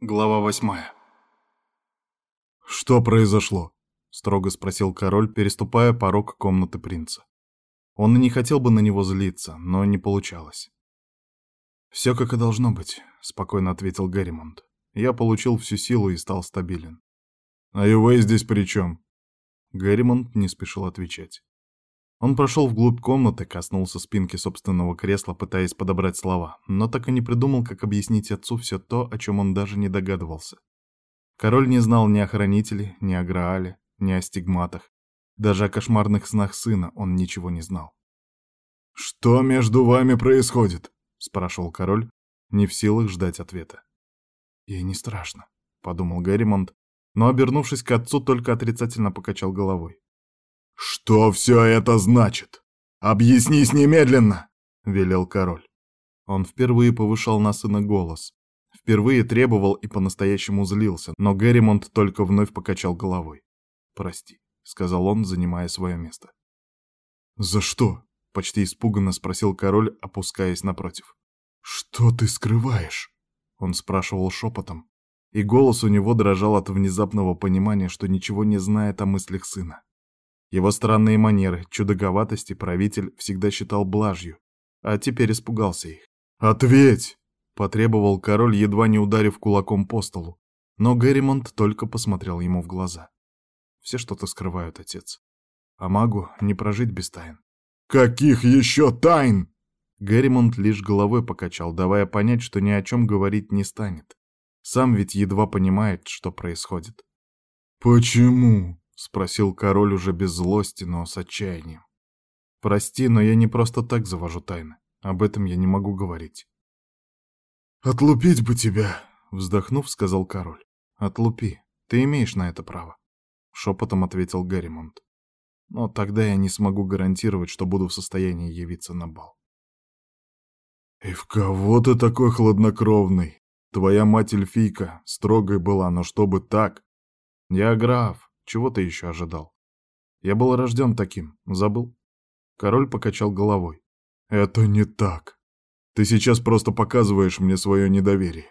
Глава восьмая. «Что произошло?» — строго спросил король, переступая порог комнаты принца. Он и не хотел бы на него злиться, но не получалось. «Все как и должно быть», — спокойно ответил Гарримонт. «Я получил всю силу и стал стабилен». «А Ювей здесь при чем?» Гарримонт не спешил отвечать. Он прошел вглубь комнаты, коснулся спинки собственного кресла, пытаясь подобрать слова, но так и не придумал, как объяснить отцу все то, о чем он даже не догадывался. Король не знал ни о хранителе, ни о Граале, ни о стигматах. Даже о кошмарных снах сына он ничего не знал. «Что между вами происходит?» — спрашивал король, не в силах ждать ответа. «Ей не страшно», — подумал Гарримонт, но, обернувшись к отцу, только отрицательно покачал головой. «Что все это значит? Объяснись немедленно!» — велел король. Он впервые повышал на сына голос. Впервые требовал и по-настоящему злился, но Герримонт только вновь покачал головой. «Прости», — сказал он, занимая свое место. «За что?» — почти испуганно спросил король, опускаясь напротив. «Что ты скрываешь?» — он спрашивал шепотом, и голос у него дрожал от внезапного понимания, что ничего не знает о мыслях сына. Его странные манеры, чудаковатости правитель всегда считал блажью, а теперь испугался их. «Ответь!» — потребовал король, едва не ударив кулаком по столу. Но Герримонт только посмотрел ему в глаза. «Все что-то скрывают, отец. А магу не прожить без тайн». «Каких еще тайн?» Герримонт лишь головой покачал, давая понять, что ни о чем говорить не станет. Сам ведь едва понимает, что происходит. «Почему?» — спросил король уже без злости, но с отчаянием. «Прости, но я не просто так завожу тайны. Об этом я не могу говорить». «Отлупить бы тебя!» — вздохнув, сказал король. «Отлупи. Ты имеешь на это право», — шепотом ответил Гарримонт. «Но тогда я не смогу гарантировать, что буду в состоянии явиться на бал». «И в кого ты такой хладнокровный? Твоя мать эльфийка строгой была, но чтобы так...» «Я граф, чего ты еще ожидал? Я был рожден таким, забыл? Король покачал головой. Это не так. Ты сейчас просто показываешь мне свое недоверие.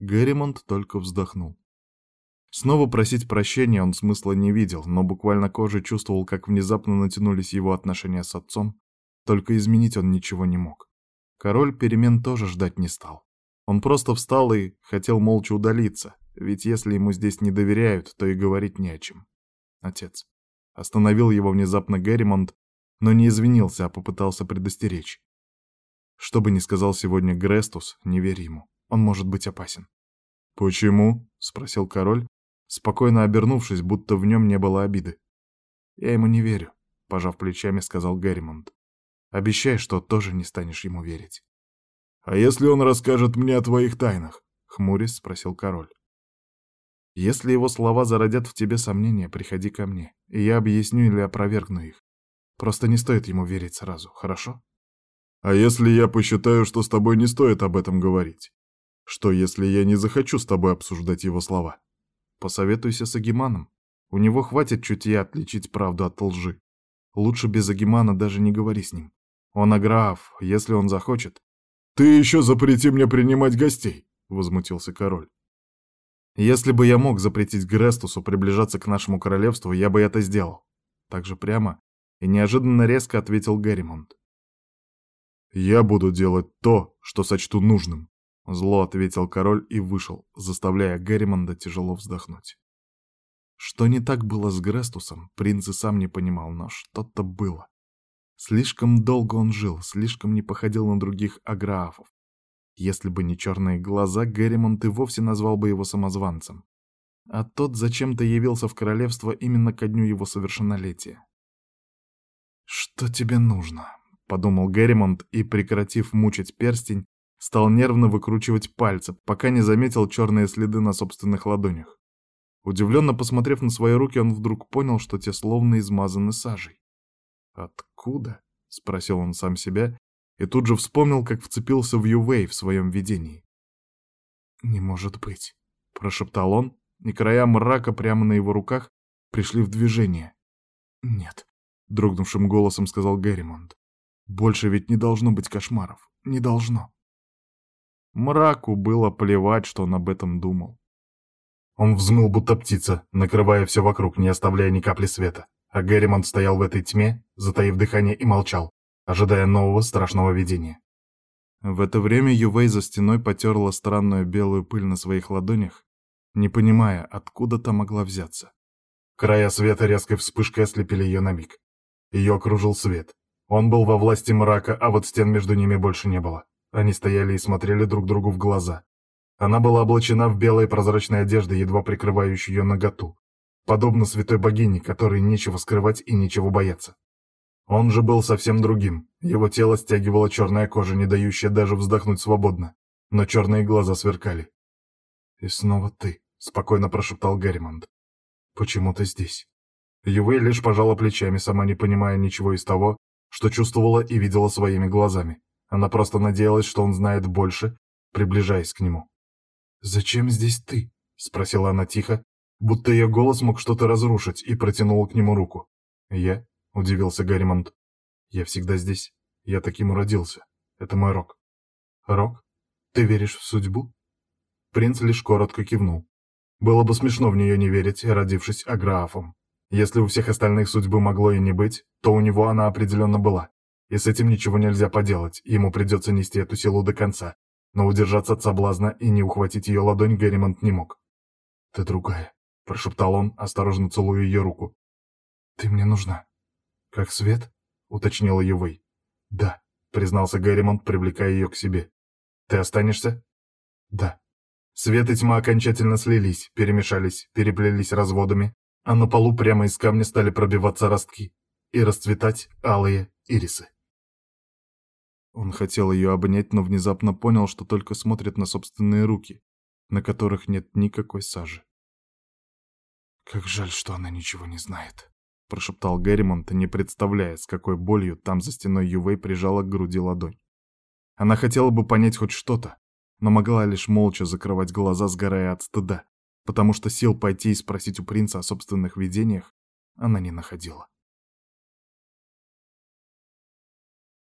Герримонт только вздохнул. Снова просить прощения он смысла не видел, но буквально кожей чувствовал, как внезапно натянулись его отношения с отцом, только изменить он ничего не мог. Король перемен тоже ждать не стал. Он просто встал и хотел молча удалиться, ведь если ему здесь не доверяют, то и говорить не о чем. Отец. Остановил его внезапно Герримонт, но не извинился, а попытался предостеречь. Что бы ни сказал сегодня Грестус, не верь ему. Он может быть опасен. «Почему?» — спросил король, спокойно обернувшись, будто в нем не было обиды. «Я ему не верю», — пожав плечами, сказал Герримонт. «Обещай, что тоже не станешь ему верить». «А если он расскажет мне о твоих тайнах?» — хмурясь спросил король. Если его слова зародят в тебе сомнения, приходи ко мне, и я объясню или опровергну их. Просто не стоит ему верить сразу, хорошо? А если я посчитаю, что с тобой не стоит об этом говорить? Что, если я не захочу с тобой обсуждать его слова? Посоветуйся с Агиманом. У него хватит чутья отличить правду от лжи. Лучше без Агимана даже не говори с ним. Он аграф, если он захочет. «Ты еще запрети мне принимать гостей!» — возмутился король. Если бы я мог запретить Грестусу приближаться к нашему королевству, я бы это сделал. Так же прямо и неожиданно резко ответил Герримонт. «Я буду делать то, что сочту нужным», — зло ответил король и вышел, заставляя Герримонда тяжело вздохнуть. Что не так было с Грестусом, принц и сам не понимал, но что-то было. Слишком долго он жил, слишком не походил на других аграфов, если бы не черные глаза, Герримонт и вовсе назвал бы его самозванцем. А тот зачем-то явился в королевство именно ко дню его совершеннолетия. «Что тебе нужно?» — подумал Герримонт и, прекратив мучить перстень, стал нервно выкручивать пальцы, пока не заметил черные следы на собственных ладонях. Удивленно посмотрев на свои руки, он вдруг понял, что те словно измазаны сажей. «Откуда?» — спросил он сам себя и тут же вспомнил, как вцепился в Ювей в своем видении. «Не может быть», — прошептал он, и края мрака прямо на его руках пришли в движение. «Нет», — дрогнувшим голосом сказал Герримонт. «Больше ведь не должно быть кошмаров. Не должно». Мраку было плевать, что он об этом думал. Он взмыл, будто птица, накрывая все вокруг, не оставляя ни капли света. А Герримонт стоял в этой тьме, затаив дыхание и молчал, ожидая нового страшного видения. В это время Ювей за стеной потерла странную белую пыль на своих ладонях, не понимая, откуда та могла взяться. Края света резкой вспышкой ослепили ее на миг. Ее окружил свет. Он был во власти мрака, а вот стен между ними больше не было. Они стояли и смотрели друг другу в глаза. Она была облачена в белые прозрачные одежды, едва прикрывающие ее наготу, подобно святой богине, которой нечего скрывать и нечего бояться. Он же был совсем другим. Его тело стягивала черная кожа, не дающая даже вздохнуть свободно, но черные глаза сверкали. «И снова ты», — спокойно прошептал Гарримонд. «Почему ты здесь?» Ювей лишь пожала плечами, сама не понимая ничего из того, что чувствовала и видела своими глазами. Она просто надеялась, что он знает больше, приближаясь к нему. «Зачем здесь ты?» — спросила она тихо, будто ее голос мог что-то разрушить, и протянула к нему руку. «Я?» — удивился Гарримонт. «Я всегда здесь. Я таким уродился. Это мой рок». «Рок? Ты веришь в судьбу?» Принц лишь коротко кивнул. Было бы смешно в нее не верить, родившись аграфом. Если у всех остальных судьбы могло и не быть, то у него она определенно была. И с этим ничего нельзя поделать, ему придется нести эту силу до конца. Но удержаться от соблазна и не ухватить ее ладонь Герримонт не мог. «Ты другая», — прошептал он, осторожно целуя ее руку. «Ты мне нужна». «Как свет?» — уточнила Ювей. «Да», — признался Герримонт, привлекая ее к себе. «Ты останешься?» «Да». Свет и тьма окончательно слились, перемешались, переплелись разводами, а на полу прямо из камня стали пробиваться ростки и расцветать алые ирисы. Он хотел ее обнять, но внезапно понял, что только смотрит на собственные руки, на которых нет никакой сажи. «Как жаль, что она ничего не знает», — прошептал Герримонт, не представляя, с какой болью там за стеной Ювей прижала к груди ладонь. Она хотела бы понять хоть что-то, но могла лишь молча закрывать глаза, сгорая от стыда, потому что сил пойти и спросить у принца о собственных видениях она не находила.